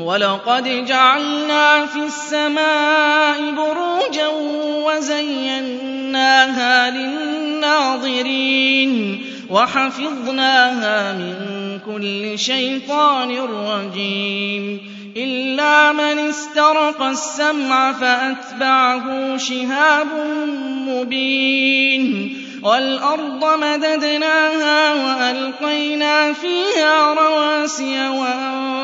وَلَقَدْ جَعَلْنَا فِي السَّمَاءِ بُرُوجًا وَزَيَّنَّاهَا لِلنَّاظِرِينَ وَحَفِظْنَاهَا مِن كُلِّ شَيْطَانٍ رَّجِيمٍ إِلَّا مَنِ اسْتَرَقَ السَّمْعَ فَأَتْبَعَهُ شِهَابٌ مُّبِينٌ وَالْأَرْضَ مَدَدْنَاهَا وَأَلْقَيْنَا فِيهَا رَوَاسِيَ وَأَنبَتْنَا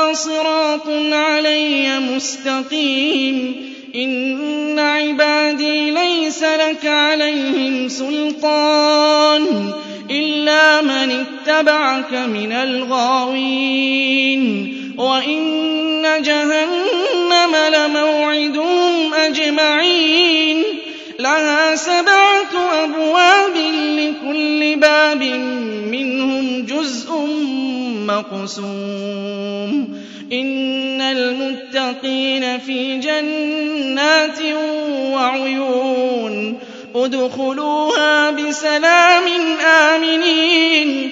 صراط علي مستقيم. إن عبادي ليس لك عليهم سلطان إلا من اتبعك من الغاوين. وإن جهنم لموعدهم أجمعين. سبعة أبواب لكل باب منهم جزء مقسوم. إن المتقين في جنات وعيون. ادخلوها بسلام آمنين.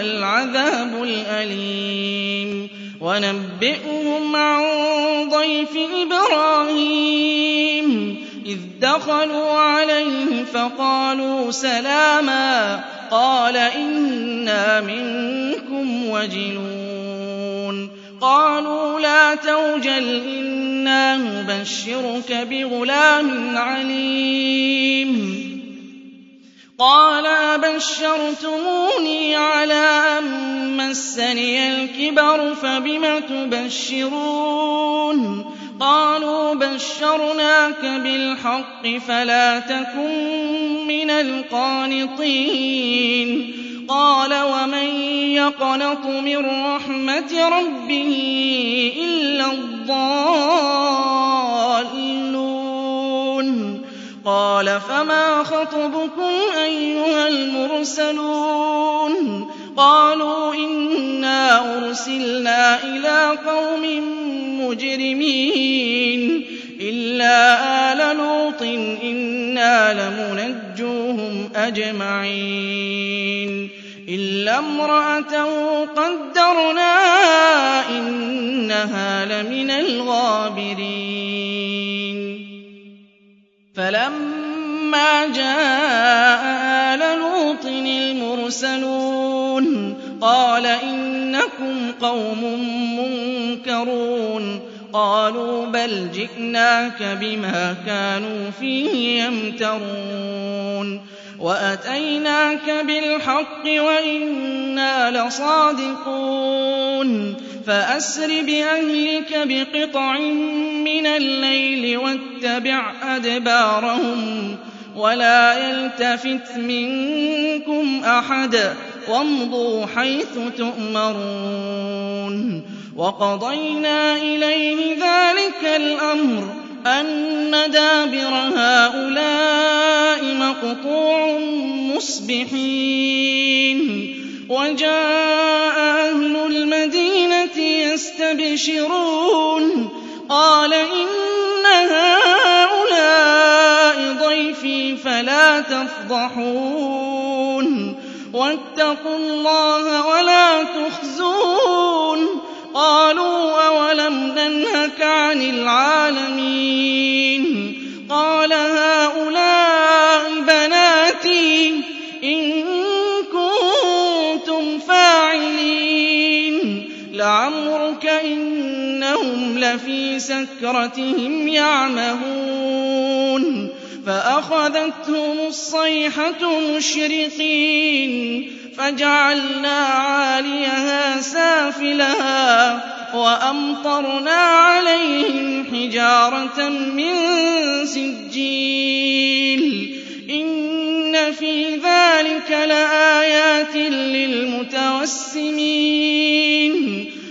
العذاب الأليم. ونبئهم عن ضيف إبراهيم. إذ دخلوا عليه فقالوا سلاما. قال إنا منكم وجلون قالوا لا توجل إنا نبشرك بغلام عليم. قال أبشرتموني على أن مسني الكبر فبم تبشرون قالوا بشرناك بالحق فلا تكن من القانطين قال ومن يقنط من رحمة ربه إلا الضالون قال فما خطبكم أيها المرسلون قالوا إنا أرسلنا إلى قوم مجرمين إلا آل لوط إنا لمنجوهم أجمعين إلا امرأته قدرنا إنها لمن الغابرين فلما جاء آل لوط المرسلون قال إنكم قوم منكرون قالوا بل جئناك بما كانوا فيه يمترون وأتيناك بالحق وإنا لصادقون فأسر بأهلك بقطع من الليل واتبع أدبارهم ولا يلتفت منكم أحد وامضوا حيث تؤمرون وقضينا إليه ذلك الأمر أن دابر هؤلاء مقطوع مصبحين. وجاء أهل المدينة يستبشرون. قال إن هؤلاء ضيفي فلا تفضحون. واتقوا الله ولا تخزون. سَكْرَتِهِمْ يَعْمَهُونَ فَأَخَذَتْهُمُ الصَّيْحَةُ مُشْرِقِينَ فَجَعَلْنَا عَالِيَهَا سَافِلَهَا وَأَمْطَرْنَا عَلَيْهِمْ حِجَارَةً مِّن سِجِّيلٍ إِنَّ فِي ذَٰلِكَ لَآيَاتٍ لِّلْمُتَوَسِّمِينَ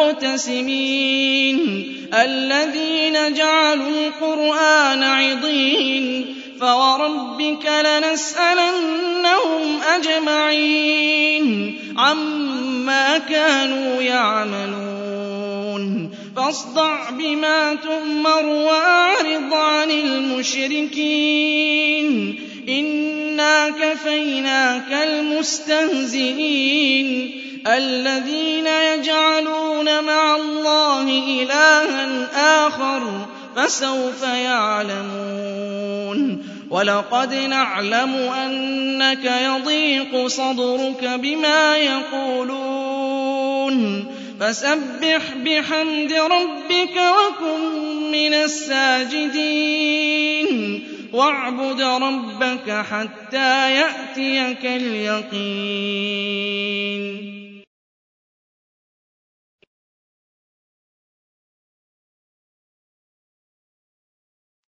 الْمُقْتَسِمِينَ الَّذِينَ جَعَلُوا الْقُرْآنَ عِضِينَ فَوَرَبِّكَ لَنَسْأَلَنَّهُمْ أَجْمَعِينَ عَمَّا كَانُوا يَعْمَلُونَ فاصدع بما تؤمر وأعرض عن المشركين إنا كفيناك المستهزئين الذين يجعلون مع الله إلها آخر فسوف يعلمون. ولقد نعلم أنك يضيق صدرك بما يقولون. فسبح بحمد ربك وكن من الساجدين. واعبد ربك حتى يأتيك اليقين.